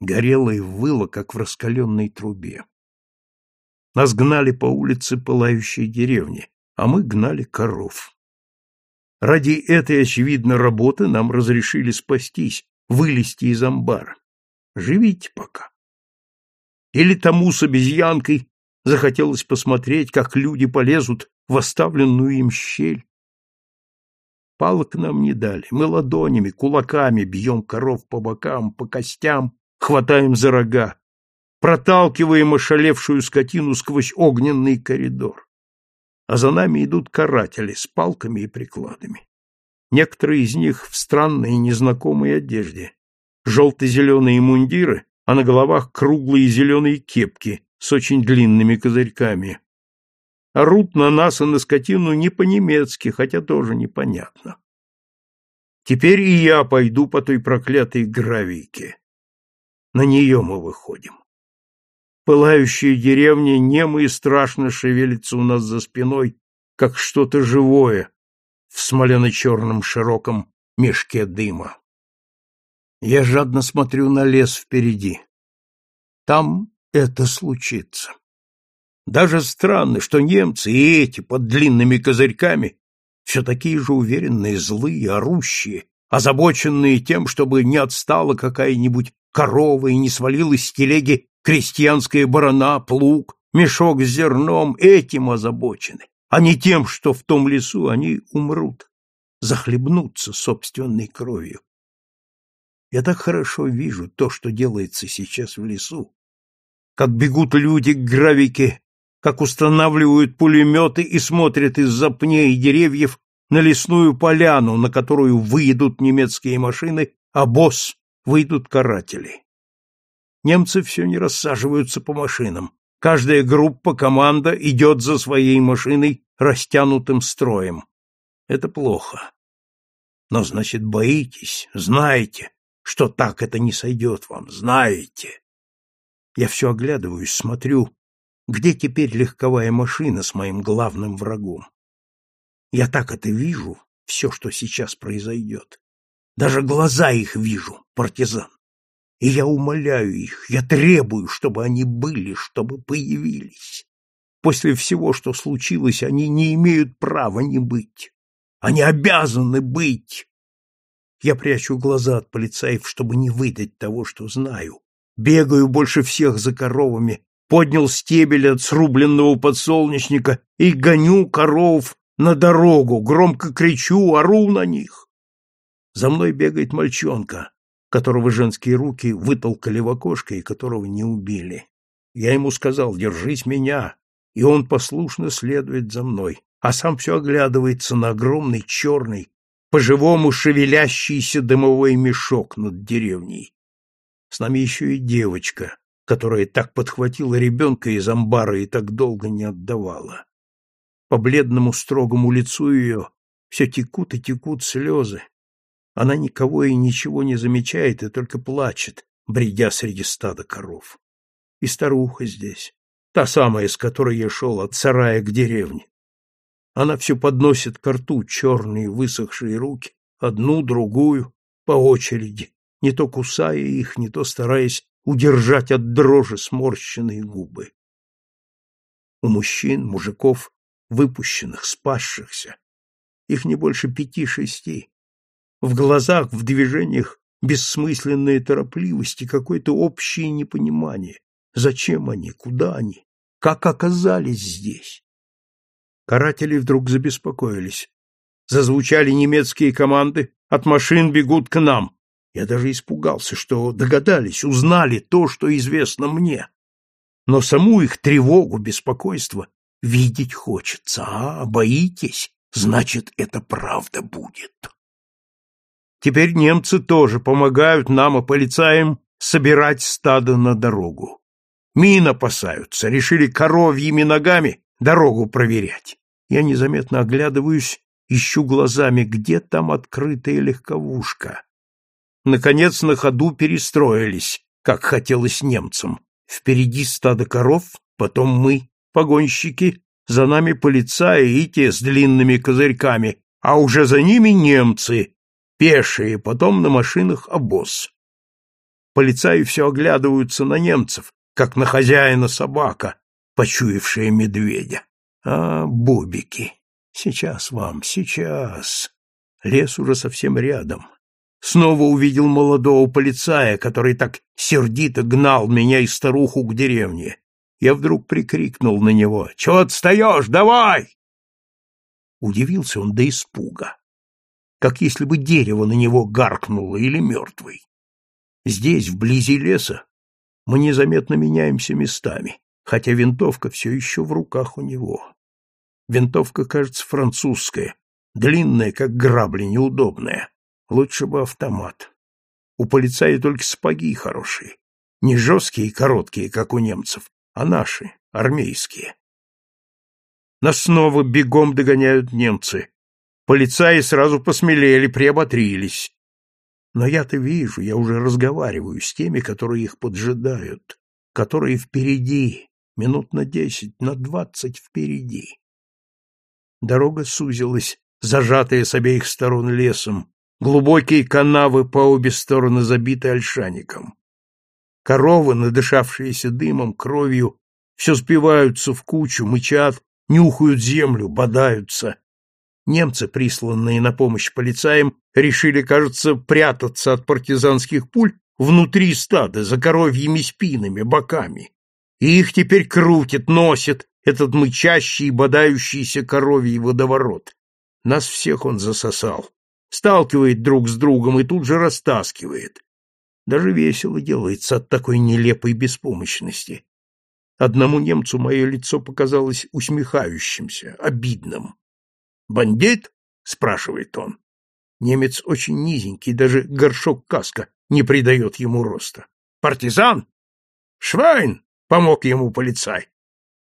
горело и выло, как в раскаленной трубе. Нас гнали по улице пылающей деревни, а мы гнали коров. Ради этой, очевидно, работы нам разрешили спастись, вылезти из амбара. Живите пока. Или тому с обезьянкой захотелось посмотреть, как люди полезут в оставленную им щель. Палок нам не дали. Мы ладонями, кулаками бьем коров по бокам, по костям, хватаем за рога, проталкиваем ошалевшую скотину сквозь огненный коридор. А за нами идут каратели с палками и прикладами. Некоторые из них в странной незнакомой одежде. Желто-зеленые мундиры, а на головах круглые зеленые кепки с очень длинными козырьками. Орут на нас и на скотину не по-немецки, хотя тоже непонятно. Теперь и я пойду по той проклятой гравийке. На нее мы выходим. Пылающая деревня немо и страшно шевелится у нас за спиной, как что-то живое в смолено-черном широком мешке дыма. Я жадно смотрю на лес впереди. Там это случится. Даже странно, что немцы и эти под длинными козырьками все такие же уверенные, злые, орущие, озабоченные тем, чтобы не отстала какая-нибудь корова и не свалилась с телеги крестьянская барана, плуг, мешок с зерном, этим озабочены, а не тем, что в том лесу они умрут, захлебнутся собственной кровью. Я так хорошо вижу то, что делается сейчас в лесу, как бегут люди к гравике, как устанавливают пулеметы и смотрят из-за пней деревьев на лесную поляну, на которую выедут немецкие машины, а босс выйдут каратели. Немцы все не рассаживаются по машинам. Каждая группа, команда идет за своей машиной растянутым строем. Это плохо. Но, значит, боитесь, знаете, что так это не сойдет вам, знаете. Я все оглядываюсь, смотрю, где теперь легковая машина с моим главным врагом. Я так это вижу, все, что сейчас произойдет. Даже глаза их вижу, партизан. И я умоляю их, я требую, чтобы они были, чтобы появились. После всего, что случилось, они не имеют права не быть. Они обязаны быть. Я прячу глаза от полицаев, чтобы не выдать того, что знаю. Бегаю больше всех за коровами, поднял стебель от срубленного подсолнечника и гоню коров на дорогу, громко кричу, ору на них. За мной бегает мальчонка, которого женские руки вытолкали в окошко и которого не убили. Я ему сказал, держись меня, и он послушно следует за мной, а сам все оглядывается на огромный черный, по-живому шевелящийся дымовой мешок над деревней. С нами еще и девочка, которая так подхватила ребенка из амбара и так долго не отдавала. По бледному строгому лицу ее все текут и текут слезы, она никого и ничего не замечает и только плачет, бредя среди стада коров. И старуха здесь, та самая, с которой я шел от сарая к деревне. Она все подносит к рту черные высохшие руки, одну, другую, по очереди, не то кусая их, не то стараясь удержать от дрожи сморщенные губы. У мужчин, мужиков, выпущенных, спасшихся, их не больше пяти-шести, в глазах, в движениях бессмысленная торопливость и какое-то общее непонимание. Зачем они? Куда они? Как оказались здесь? Каратели вдруг забеспокоились. Зазвучали немецкие команды, от машин бегут к нам. Я даже испугался, что догадались, узнали то, что известно мне. Но саму их тревогу, беспокойство видеть хочется. А, боитесь? Значит, это правда будет. Теперь немцы тоже помогают нам и полицаям собирать стадо на дорогу. Мин опасаются, решили коровьими ногами дорогу проверять. Я незаметно оглядываюсь, ищу глазами, где там открытая легковушка. Наконец на ходу перестроились, как хотелось немцам. Впереди стадо коров, потом мы, погонщики, за нами полицаи и те с длинными козырьками, а уже за ними немцы, пешие, потом на машинах обоз. Полицаи все оглядываются на немцев, как на хозяина собака, почуявшая медведя. А, бобики, сейчас вам, сейчас. Лес уже совсем рядом. Снова увидел молодого полицая, который так сердито гнал меня и старуху к деревне. Я вдруг прикрикнул на него. «Чего отстаешь? Давай!» Удивился он до испуга, как если бы дерево на него гаркнуло или мертвый. Здесь, вблизи леса, мы незаметно меняемся местами, хотя винтовка все еще в руках у него. Винтовка, кажется, французская, длинная, как грабли, неудобная. Лучше бы автомат. У полицая только сапоги хорошие. Не жесткие и короткие, как у немцев, а наши, армейские. Нас снова бегом догоняют немцы. Полицаи сразу посмелели, приоботрились. Но я-то вижу, я уже разговариваю с теми, которые их поджидают, которые впереди, минут на десять, на двадцать впереди. Дорога сузилась, зажатая с обеих сторон лесом, глубокие канавы по обе стороны забиты ольшаником. Коровы, надышавшиеся дымом, кровью, все спиваются в кучу, мычат, нюхают землю, бодаются. Немцы, присланные на помощь полицаям, решили, кажется, прятаться от партизанских пуль внутри стада, за коровьими спинами, боками. И их теперь крутит, носит этот мычащий и бодающийся коровий водоворот. Нас всех он засосал. Сталкивает друг с другом и тут же растаскивает. Даже весело делается от такой нелепой беспомощности. Одному немцу мое лицо показалось усмехающимся, обидным. «Бандит?» — спрашивает он. Немец очень низенький, даже горшок каска не придает ему роста. «Партизан?» «Швайн!» — помог ему полицай.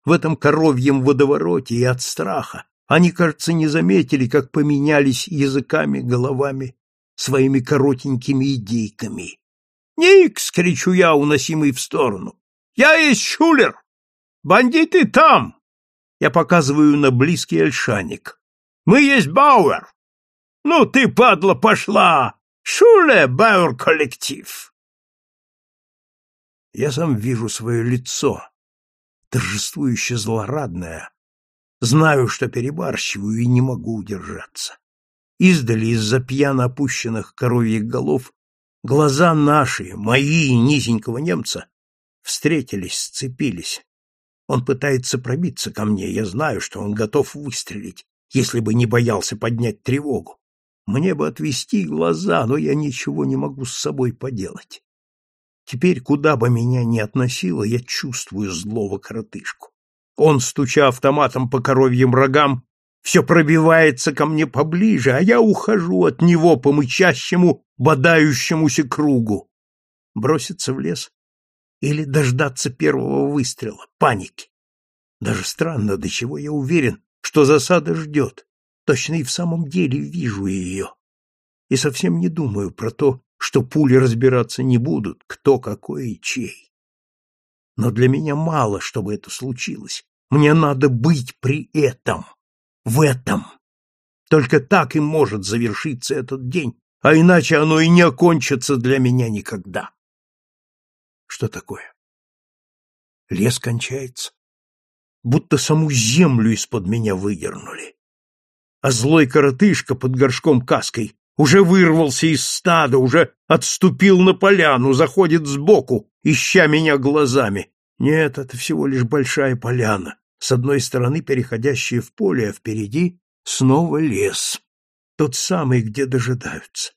В этом коровьем водовороте и от страха они, кажется, не заметили, как поменялись языками, головами, своими коротенькими идейками. «Никс!» — кричу я, уносимый в сторону. «Я есть Шулер! Бандиты там!» Я показываю на близкий альшаник. «Мы есть Бауэр! Ну ты, падла, пошла! Шуле, Бауэр коллектив!» Я сам вижу свое лицо, торжествующе злорадное, знаю, что перебарщиваю и не могу удержаться. Издали из-за пьяно опущенных коровьих голов Глаза наши, мои и низенького немца, встретились, сцепились. Он пытается пробиться ко мне, я знаю, что он готов выстрелить, если бы не боялся поднять тревогу. Мне бы отвести глаза, но я ничего не могу с собой поделать. Теперь, куда бы меня ни относило, я чувствую злого коротышку. Он, стуча автоматом по коровьим рогам, все пробивается ко мне поближе, а я ухожу от него по мычащему, бодающемуся кругу. Броситься в лес или дождаться первого выстрела, паники. Даже странно, до чего я уверен, что засада ждет. Точно и в самом деле вижу ее. И совсем не думаю про то, что пули разбираться не будут, кто какой и чей. Но для меня мало, чтобы это случилось. Мне надо быть при этом в этом. Только так и может завершиться этот день, а иначе оно и не окончится для меня никогда. Что такое? Лес кончается. Будто саму землю из-под меня выдернули. А злой коротышка под горшком каской уже вырвался из стада, уже отступил на поляну, заходит сбоку, ища меня глазами. Нет, это всего лишь большая поляна, с одной стороны переходящие в поле, а впереди снова лес, тот самый, где дожидаются,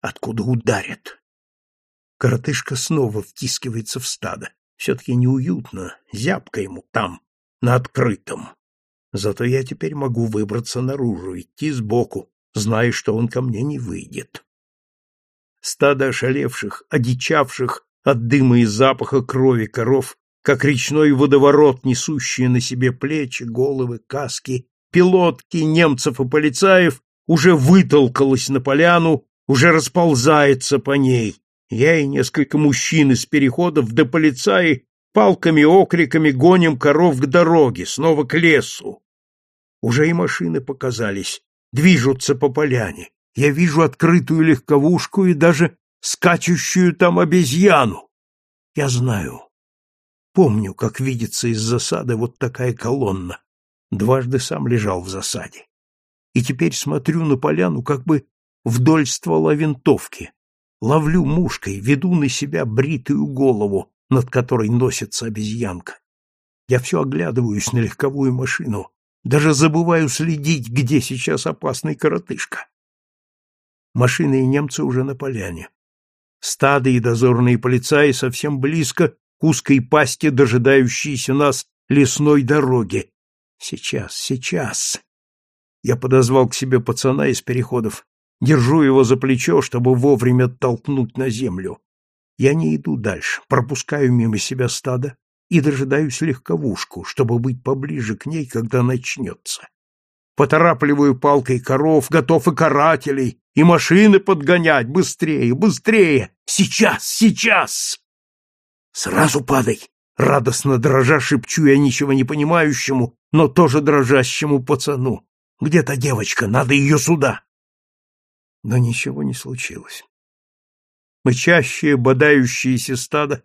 откуда ударят. Коротышка снова втискивается в стадо. Все-таки неуютно, зябко ему там, на открытом. Зато я теперь могу выбраться наружу, идти сбоку, зная, что он ко мне не выйдет. Стадо ошалевших, одичавших от дыма и запаха крови коров как речной водоворот, несущие на себе плечи, головы, каски, пилотки немцев и полицаев, уже вытолкалась на поляну, уже расползается по ней. Я и несколько мужчин из переходов до полицаи палками, окриками гоним коров к дороге, снова к лесу. Уже и машины показались, движутся по поляне. Я вижу открытую легковушку и даже скачущую там обезьяну. Я знаю. Помню, как видится из засады вот такая колонна. Дважды сам лежал в засаде. И теперь смотрю на поляну как бы вдоль ствола винтовки. Ловлю мушкой, веду на себя бритую голову, над которой носится обезьянка. Я все оглядываюсь на легковую машину, даже забываю следить, где сейчас опасный коротышка. Машины и немцы уже на поляне. Стады и дозорные полицаи совсем близко к узкой пасти, дожидающейся нас лесной дороги. Сейчас, сейчас. Я подозвал к себе пацана из переходов, держу его за плечо, чтобы вовремя толкнуть на землю. Я не иду дальше, пропускаю мимо себя стадо и дожидаюсь легковушку, чтобы быть поближе к ней, когда начнется. Поторапливаю палкой коров, готов и карателей, и машины подгонять, быстрее, быстрее, сейчас, сейчас! Сразу падай! Радостно дрожа шепчу я ничего не понимающему, но тоже дрожащему пацану. Где та девочка? Надо ее сюда! Но ничего не случилось. Мычащее, бодающееся стадо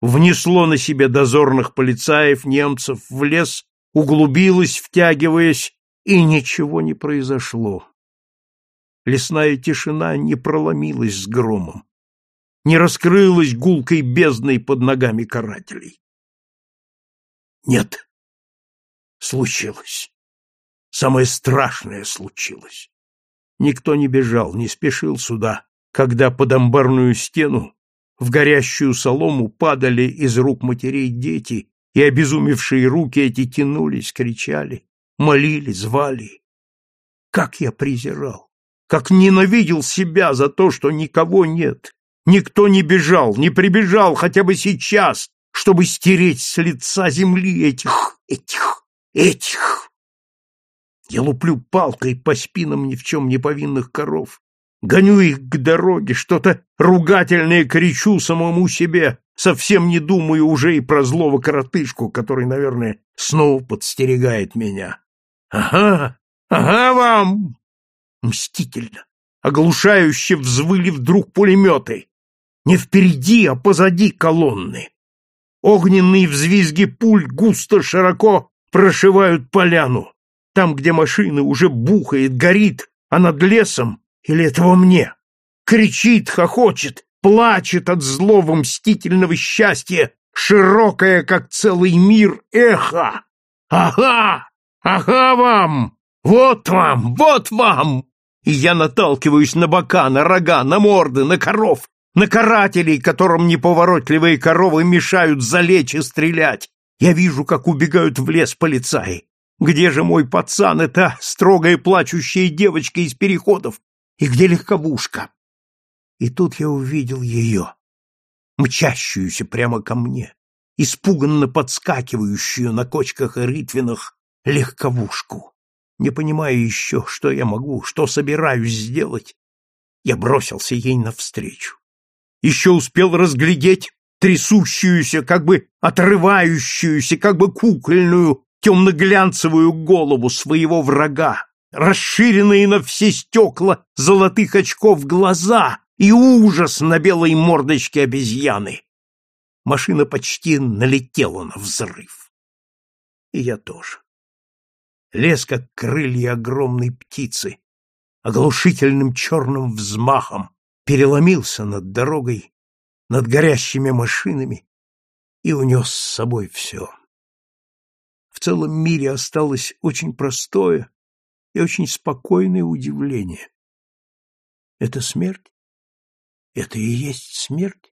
внесло на себе дозорных полицаев, немцев в лес, углубилось, втягиваясь, и ничего не произошло. Лесная тишина не проломилась с громом, не раскрылась гулкой бездной под ногами карателей. Нет, случилось. Самое страшное случилось. Никто не бежал, не спешил сюда, когда под амбарную стену в горящую солому падали из рук матерей дети, и обезумевшие руки эти тянулись, кричали, молили, звали. Как я презирал, как ненавидел себя за то, что никого нет, никто не бежал, не прибежал хотя бы сейчас, чтобы стереть с лица земли этих, этих, этих. Я луплю палкой по спинам ни в чем не повинных коров, гоню их к дороге, что-то ругательное кричу самому себе, совсем не думаю уже и про злого коротышку, который, наверное, снова подстерегает меня. Ага, ага вам! Мстительно, оглушающе взвыли вдруг пулеметы. Не впереди, а позади колонны. Огненные взвизги пуль густо широко прошивают поляну. Там, где машина уже бухает, горит, а над лесом, или этого мне, кричит, хохочет, плачет от злого мстительного счастья, широкое, как целый мир, эхо. Ага! Ага вам! Вот вам! Вот вам! И я наталкиваюсь на бока, на рога, на морды, на коров, на карателей, которым неповоротливые коровы мешают залечь и стрелять. Я вижу, как убегают в лес полицаи. Где же мой пацан, эта строгая плачущая девочка из переходов? И где легковушка? И тут я увидел ее, мчащуюся прямо ко мне, испуганно подскакивающую на кочках и рытвинах легковушку. Не понимая еще, что я могу, что собираюсь сделать, я бросился ей навстречу. Еще успел разглядеть трясущуюся, как бы отрывающуюся, как бы кукольную, темно-глянцевую голову своего врага, расширенные на все стекла золотых очков глаза и ужас на белой мордочке обезьяны. Машина почти налетела на взрыв. И я тоже лес, как крылья огромной птицы, оглушительным черным взмахом переломился над дорогой, над горящими машинами и унес с собой все. В целом мире осталось очень простое и очень спокойное удивление. Это смерть? Это и есть смерть?